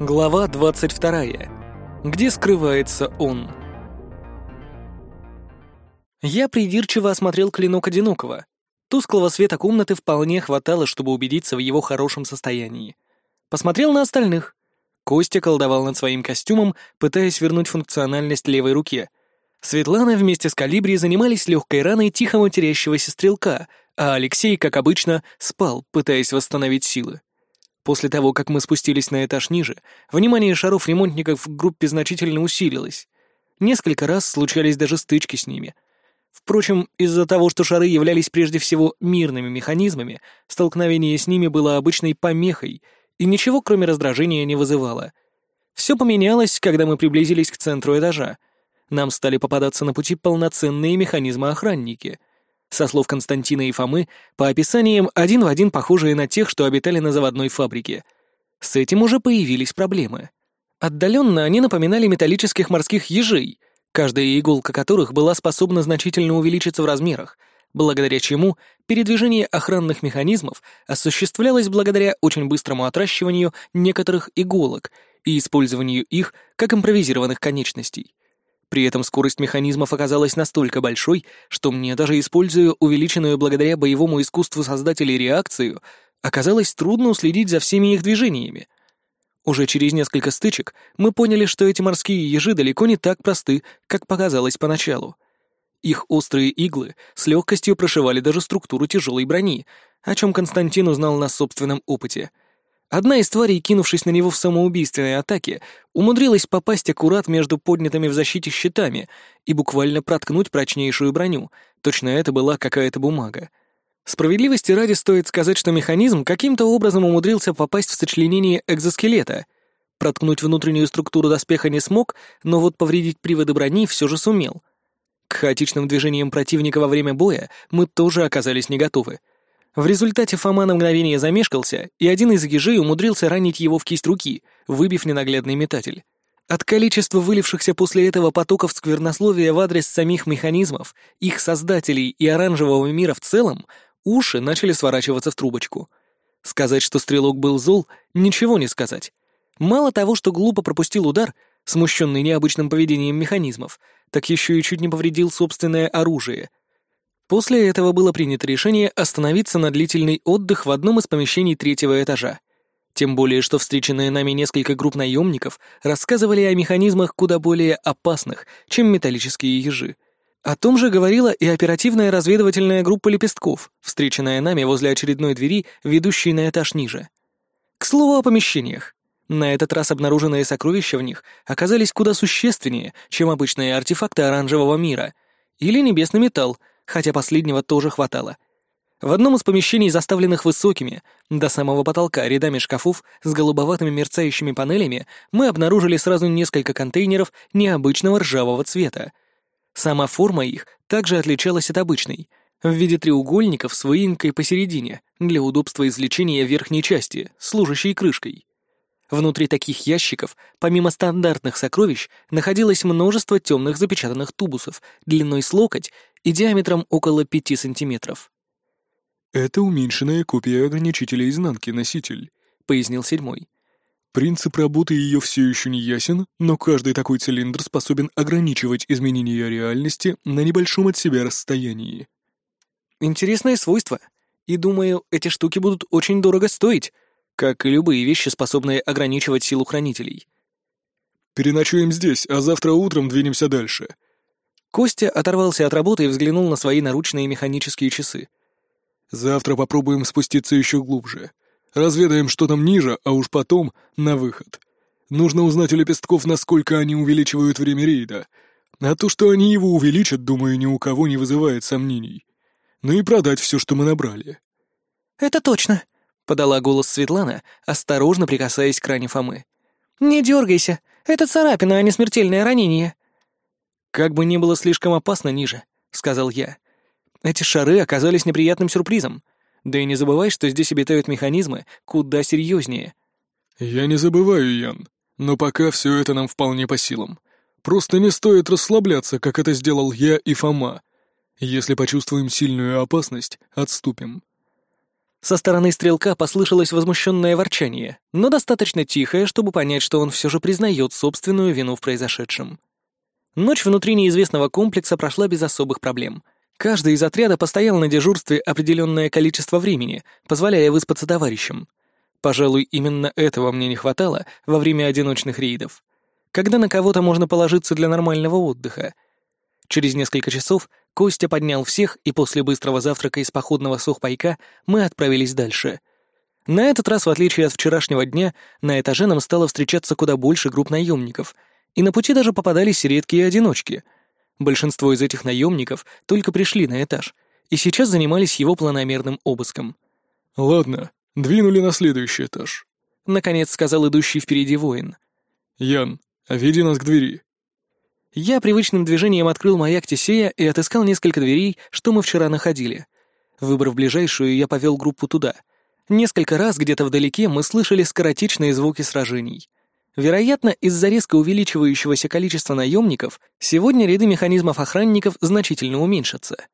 Глава 22. Где скрывается он? Я придирчиво осмотрел клинок одинокого. Тусклого света комнаты вполне хватало, чтобы убедиться в его хорошем состоянии. Посмотрел на остальных. Костя колдовал над своим костюмом, пытаясь вернуть функциональность левой руке. Светлана вместе с Калибри занимались легкой раной тихо матерящегося стрелка, а Алексей, как обычно, спал, пытаясь восстановить силы. После того, как мы спустились на этаж ниже, внимание шаров-ремонтников в группе значительно усилилось. Несколько раз случались даже стычки с ними. Впрочем, из-за того, что шары являлись прежде всего мирными механизмами, столкновение с ними было обычной помехой и ничего, кроме раздражения, не вызывало. Все поменялось, когда мы приблизились к центру этажа. Нам стали попадаться на пути полноценные механизмы-охранники — со слов Константина и Фомы, по описаниям один в один похожие на тех, что обитали на заводной фабрике. С этим уже появились проблемы. Отдаленно они напоминали металлических морских ежей, каждая иголка которых была способна значительно увеличиться в размерах, благодаря чему передвижение охранных механизмов осуществлялось благодаря очень быстрому отращиванию некоторых иголок и использованию их как импровизированных конечностей. При этом скорость механизмов оказалась настолько большой, что мне, даже используя увеличенную благодаря боевому искусству создателей реакцию, оказалось трудно уследить за всеми их движениями. Уже через несколько стычек мы поняли, что эти морские ежи далеко не так просты, как показалось поначалу. Их острые иглы с легкостью прошивали даже структуру тяжелой брони, о чем Константин узнал на собственном опыте — Одна из тварей, кинувшись на него в самоубийственной атаке, умудрилась попасть аккурат между поднятыми в защите щитами и буквально проткнуть прочнейшую броню. Точно это была какая-то бумага. Справедливости ради стоит сказать, что механизм каким-то образом умудрился попасть в сочленение экзоскелета. Проткнуть внутреннюю структуру доспеха не смог, но вот повредить приводы брони все же сумел. К хаотичным движениям противника во время боя мы тоже оказались не готовы — в результате Фома на мгновение замешкался, и один из ежей умудрился ранить его в кисть руки, выбив ненаглядный метатель. От количества вылившихся после этого потоков сквернословия в адрес самих механизмов, их создателей и оранжевого мира в целом, уши начали сворачиваться в трубочку. Сказать, что стрелок был зол, ничего не сказать. Мало того, что глупо пропустил удар, смущенный необычным поведением механизмов, так еще и чуть не повредил собственное оружие — После этого было принято решение остановиться на длительный отдых в одном из помещений третьего этажа. Тем более, что встреченные нами несколько групп наемников рассказывали о механизмах куда более опасных, чем металлические ежи. О том же говорила и оперативная разведывательная группа лепестков, встреченная нами возле очередной двери, ведущей на этаж ниже. К слову о помещениях. На этот раз обнаруженные сокровища в них оказались куда существеннее, чем обычные артефакты оранжевого мира. Или небесный металл, хотя последнего тоже хватало. В одном из помещений, заставленных высокими, до самого потолка, рядами шкафов с голубоватыми мерцающими панелями, мы обнаружили сразу несколько контейнеров необычного ржавого цвета. Сама форма их также отличалась от обычной, в виде треугольников с выемкой посередине, для удобства извлечения верхней части, служащей крышкой. Внутри таких ящиков, помимо стандартных сокровищ, находилось множество темных запечатанных тубусов длиной с локоть и диаметром около пяти сантиметров. «Это уменьшенная копия ограничителя изнанки, носитель», — пояснил седьмой. «Принцип работы ее все еще не ясен, но каждый такой цилиндр способен ограничивать изменения реальности на небольшом от себя расстоянии». «Интересное свойство. И думаю, эти штуки будут очень дорого стоить», как и любые вещи, способные ограничивать силу хранителей. «Переночуем здесь, а завтра утром двинемся дальше». Костя оторвался от работы и взглянул на свои наручные механические часы. «Завтра попробуем спуститься еще глубже. Разведаем, что там ниже, а уж потом на выход. Нужно узнать у лепестков, насколько они увеличивают время рейда. А то, что они его увеличат, думаю, ни у кого не вызывает сомнений. Ну и продать все, что мы набрали». «Это точно», подала голос Светлана, осторожно прикасаясь к ране Фомы. «Не дергайся, это царапина, а не смертельное ранение». «Как бы ни было слишком опасно ниже», — сказал я. «Эти шары оказались неприятным сюрпризом. Да и не забывай, что здесь обитают механизмы куда серьезнее». «Я не забываю, Ян, но пока все это нам вполне по силам. Просто не стоит расслабляться, как это сделал я и Фома. Если почувствуем сильную опасность, отступим». Со стороны стрелка послышалось возмущенное ворчание, но достаточно тихое, чтобы понять, что он все же признает собственную вину в произошедшем. Ночь внутри неизвестного комплекса прошла без особых проблем. Каждый из отряда постоял на дежурстве определенное количество времени, позволяя выспаться товарищам. Пожалуй, именно этого мне не хватало во время одиночных рейдов. Когда на кого-то можно положиться для нормального отдыха. Через несколько часов Костя поднял всех, и после быстрого завтрака из походного сухпайка мы отправились дальше. На этот раз, в отличие от вчерашнего дня, на этаже нам стало встречаться куда больше групп наемников, и на пути даже попадались редкие одиночки. Большинство из этих наемников только пришли на этаж, и сейчас занимались его планомерным обыском. «Ладно, двинули на следующий этаж», — наконец сказал идущий впереди воин. «Ян, веди нас к двери». Я привычным движением открыл маяк Тесея и отыскал несколько дверей, что мы вчера находили. Выбрав ближайшую, я повел группу туда. Несколько раз где-то вдалеке мы слышали скоротечные звуки сражений. Вероятно, из-за резко увеличивающегося количества наемников, сегодня ряды механизмов охранников значительно уменьшатся.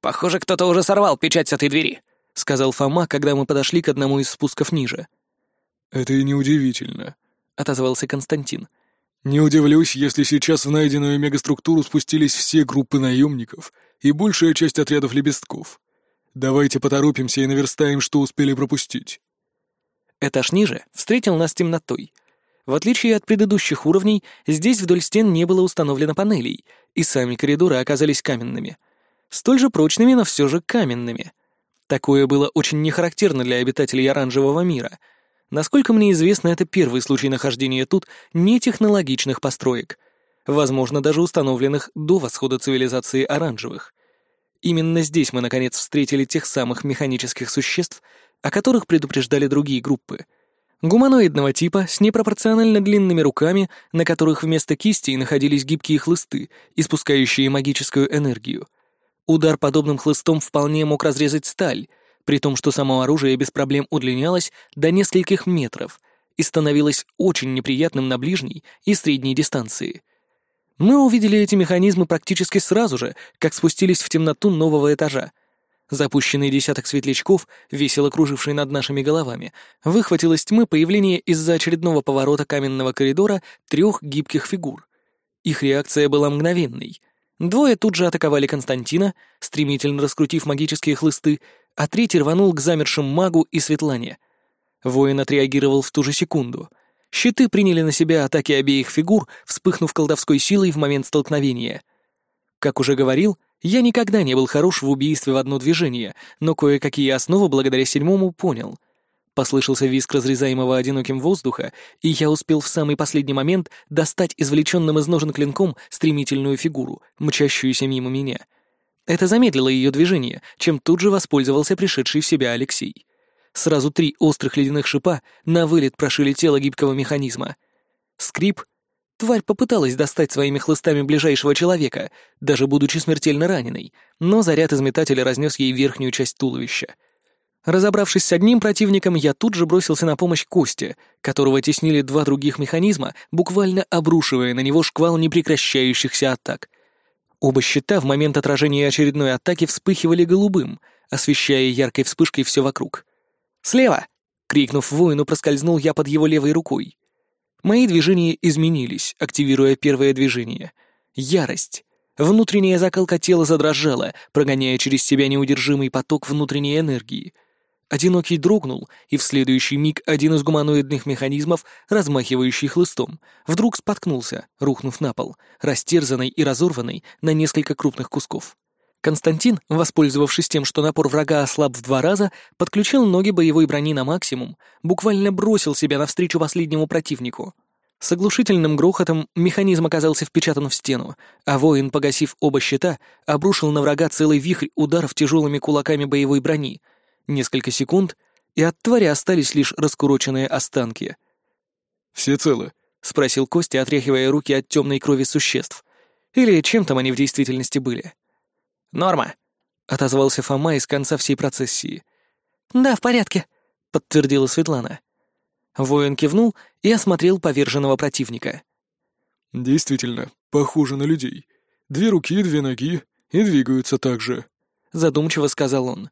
«Похоже, кто-то уже сорвал печать с этой двери», — сказал Фома, когда мы подошли к одному из спусков ниже. «Это и неудивительно», — отозвался Константин. Не удивлюсь, если сейчас в найденную мегаструктуру спустились все группы наемников и большая часть отрядов лепестков. Давайте поторопимся и наверстаем, что успели пропустить. Этаж ниже встретил нас темнотой. В отличие от предыдущих уровней, здесь вдоль стен не было установлено панелей, и сами коридоры оказались каменными. Столь же прочными, но все же каменными. Такое было очень нехарактерно для обитателей оранжевого мира — Насколько мне известно, это первый случай нахождения тут нетехнологичных построек, возможно, даже установленных до восхода цивилизации оранжевых. Именно здесь мы, наконец, встретили тех самых механических существ, о которых предупреждали другие группы. Гуманоидного типа с непропорционально длинными руками, на которых вместо кистей находились гибкие хлысты, испускающие магическую энергию. Удар подобным хлыстом вполне мог разрезать сталь — при том, что само оружие без проблем удлинялось до нескольких метров и становилось очень неприятным на ближней и средней дистанции. Мы увидели эти механизмы практически сразу же, как спустились в темноту нового этажа. Запущенный десяток светлячков, весело круживший над нашими головами, выхватил из тьмы появление из-за очередного поворота каменного коридора трех гибких фигур. Их реакция была мгновенной. Двое тут же атаковали Константина, стремительно раскрутив магические хлысты, а третий рванул к замершим магу и Светлане. Воин отреагировал в ту же секунду. Щиты приняли на себя атаки обеих фигур, вспыхнув колдовской силой в момент столкновения. Как уже говорил, я никогда не был хорош в убийстве в одно движение, но кое-какие основы благодаря седьмому понял. Послышался визг разрезаемого одиноким воздуха, и я успел в самый последний момент достать извлеченным из ножен клинком стремительную фигуру, мчащуюся мимо меня — это замедлило ее движение, чем тут же воспользовался пришедший в себя Алексей. Сразу три острых ледяных шипа на вылет прошили тело гибкого механизма. Скрип. Тварь попыталась достать своими хлыстами ближайшего человека, даже будучи смертельно раненой, но заряд из метателя разнес ей верхнюю часть туловища. Разобравшись с одним противником, я тут же бросился на помощь Косте, которого теснили два других механизма, буквально обрушивая на него шквал непрекращающихся атак — Оба щита в момент отражения очередной атаки вспыхивали голубым, освещая яркой вспышкой все вокруг. «Слева!» — крикнув воину, проскользнул я под его левой рукой. Мои движения изменились, активируя первое движение. Ярость. Внутренняя закалка тела задрожала, прогоняя через себя неудержимый поток внутренней энергии. Одинокий дрогнул, и в следующий миг один из гуманоидных механизмов, размахивающий хлыстом, вдруг споткнулся, рухнув на пол, растерзанный и разорванный на несколько крупных кусков. Константин, воспользовавшись тем, что напор врага ослаб в два раза, подключил ноги боевой брони на максимум, буквально бросил себя навстречу последнему противнику. С оглушительным грохотом механизм оказался впечатан в стену, а воин, погасив оба щита, обрушил на врага целый вихрь ударов тяжелыми кулаками боевой брони — Несколько секунд, и от твари остались лишь раскуроченные останки. «Все целы?» — спросил Костя, отряхивая руки от темной крови существ. Или чем там они в действительности были? «Норма», — отозвался Фома из конца всей процессии. «Да, в порядке», — подтвердила Светлана. Воин кивнул и осмотрел поверженного противника. «Действительно, похоже на людей. Две руки, две ноги и двигаются так же», — задумчиво сказал он.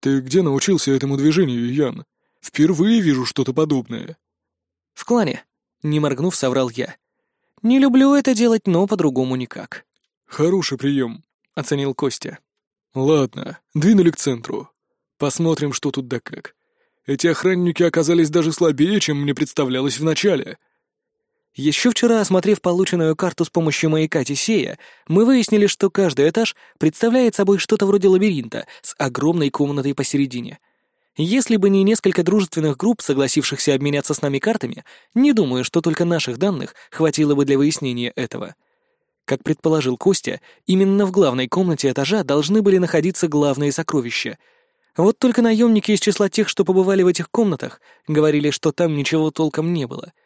«Ты где научился этому движению, Ян? Впервые вижу что-то подобное». «В клане», — не моргнув, соврал я. «Не люблю это делать, но по-другому никак». «Хороший прием», — оценил Костя. «Ладно, двинули к центру. Посмотрим, что тут да как. Эти охранники оказались даже слабее, чем мне представлялось вначале». Еще вчера, осмотрев полученную карту с помощью маяка Тесея, мы выяснили, что каждый этаж представляет собой что-то вроде лабиринта с огромной комнатой посередине. Если бы не несколько дружественных групп, согласившихся обменяться с нами картами, не думаю, что только наших данных хватило бы для выяснения этого. Как предположил Костя, именно в главной комнате этажа должны были находиться главные сокровища. Вот только наемники из числа тех, что побывали в этих комнатах, говорили, что там ничего толком не было —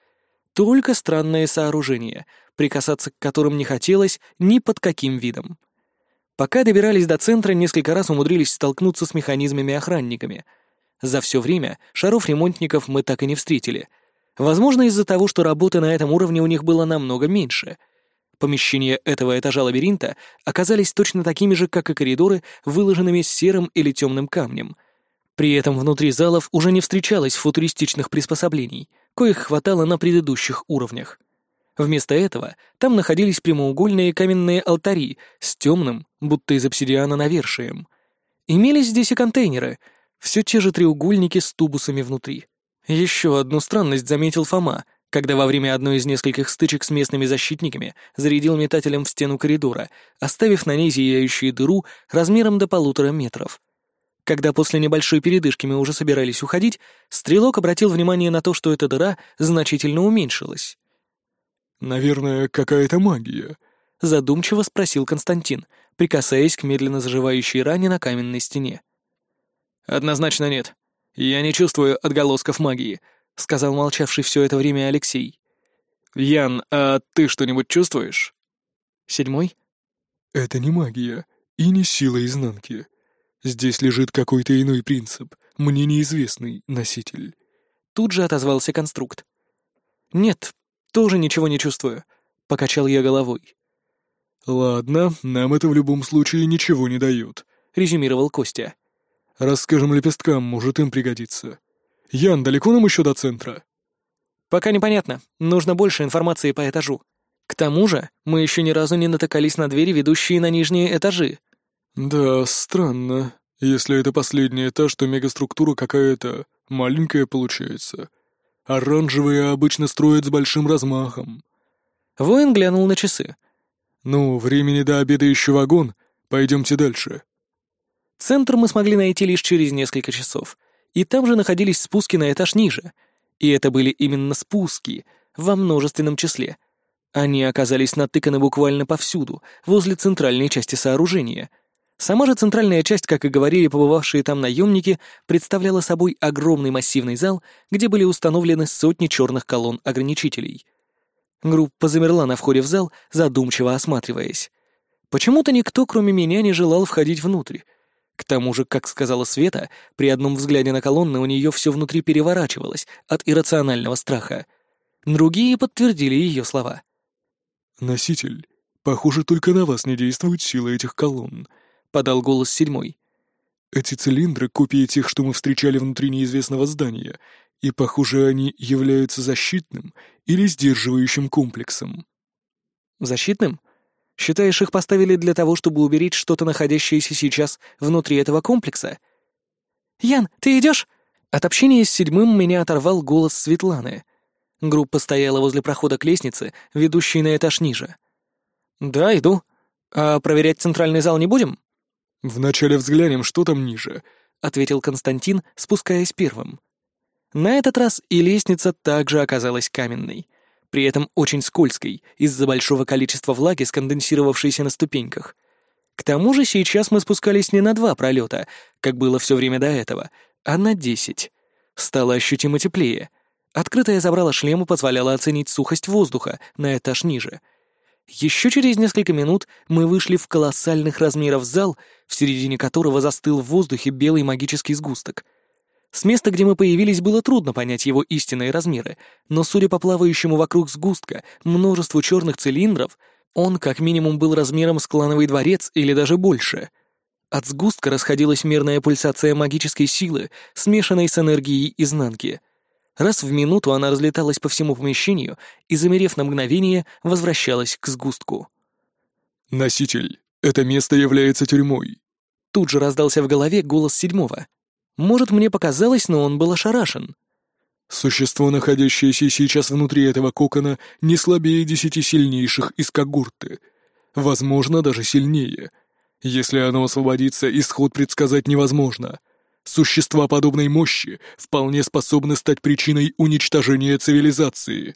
только странные сооружения, прикасаться к которым не хотелось ни под каким видом. Пока добирались до центра, несколько раз умудрились столкнуться с механизмами-охранниками. За все время шаров ремонтников мы так и не встретили. Возможно, из-за того, что работы на этом уровне у них было намного меньше. Помещения этого этажа лабиринта оказались точно такими же, как и коридоры, выложенными серым или темным камнем. При этом внутри залов уже не встречалось футуристичных приспособлений — коих хватало на предыдущих уровнях. Вместо этого там находились прямоугольные каменные алтари с темным, будто из обсидиана, навершием. Имелись здесь и контейнеры, все те же треугольники с тубусами внутри. Еще одну странность заметил Фома, когда во время одной из нескольких стычек с местными защитниками зарядил метателем в стену коридора, оставив на ней зияющую дыру размером до полутора метров — когда после небольшой передышки мы уже собирались уходить, стрелок обратил внимание на то, что эта дыра значительно уменьшилась. «Наверное, какая-то магия», — задумчиво спросил Константин, прикасаясь к медленно заживающей ране на каменной стене. «Однозначно нет. Я не чувствую отголосков магии», — сказал молчавший все это время Алексей. «Ян, а ты что-нибудь чувствуешь?» «Седьмой?» «Это не магия и не сила изнанки», Здесь лежит какой-то иной принцип, мне неизвестный носитель. Тут же отозвался конструкт. Нет, тоже ничего не чувствую. Покачал я головой. Ладно, нам это в любом случае ничего не дает, резюмировал Костя. Расскажем лепесткам, может им пригодится. Ян, далеко нам еще до центра? Пока непонятно. Нужно больше информации по этажу. К тому же, мы еще ни разу не натыкались на двери, ведущие на нижние этажи. «Да, странно. Если это последний этаж, то мегаструктура какая-то маленькая получается. Оранжевые обычно строят с большим размахом». Воин глянул на часы. «Ну, времени до обеда еще вагон. Пойдемте дальше». Центр мы смогли найти лишь через несколько часов, и там же находились спуски на этаж ниже. И это были именно спуски, во множественном числе. Они оказались натыканы буквально повсюду, возле центральной части сооружения — Сама же центральная часть, как и говорили побывавшие там наемники, представляла собой огромный массивный зал, где были установлены сотни черных колонн ограничителей. Группа замерла на входе в зал, задумчиво осматриваясь. Почему-то никто, кроме меня, не желал входить внутрь. К тому же, как сказала Света, при одном взгляде на колонны у нее все внутри переворачивалось от иррационального страха. Другие подтвердили ее слова. «Носитель, похоже, только на вас не действует сила этих колонн», подал голос седьмой. «Эти цилиндры — копии тех, что мы встречали внутри неизвестного здания, и, похоже, они являются защитным или сдерживающим комплексом». «Защитным? Считаешь, их поставили для того, чтобы уберечь что-то, находящееся сейчас внутри этого комплекса?» «Ян, ты идешь?» От общения с седьмым меня оторвал голос Светланы. Группа стояла возле прохода к лестнице, ведущей на этаж ниже. «Да, иду. А проверять центральный зал не будем?» «Вначале взглянем, что там ниже», — ответил Константин, спускаясь первым. На этот раз и лестница также оказалась каменной, при этом очень скользкой из-за большого количества влаги, сконденсировавшейся на ступеньках. К тому же сейчас мы спускались не на два пролета, как было все время до этого, а на десять. Стало ощутимо теплее. Открытое забрало шлема позволяло оценить сухость воздуха на этаж ниже — еще через несколько минут мы вышли в колоссальных размеров зал, в середине которого застыл в воздухе белый магический сгусток. С места, где мы появились, было трудно понять его истинные размеры, но, судя по плавающему вокруг сгустка множеству черных цилиндров, он как минимум был размером с клановый дворец или даже больше. От сгустка расходилась мерная пульсация магической силы, смешанной с энергией изнанки. Раз в минуту она разлеталась по всему помещению и, замерев на мгновение, возвращалась к сгустку. «Носитель, это место является тюрьмой». Тут же раздался в голове голос седьмого. Может, мне показалось, но он был ошарашен. Существо, находящееся сейчас внутри этого кокона, не слабее десяти сильнейших из когорты. Возможно, даже сильнее. Если оно освободится, исход предсказать невозможно. Существа подобной мощи вполне способны стать причиной уничтожения цивилизации.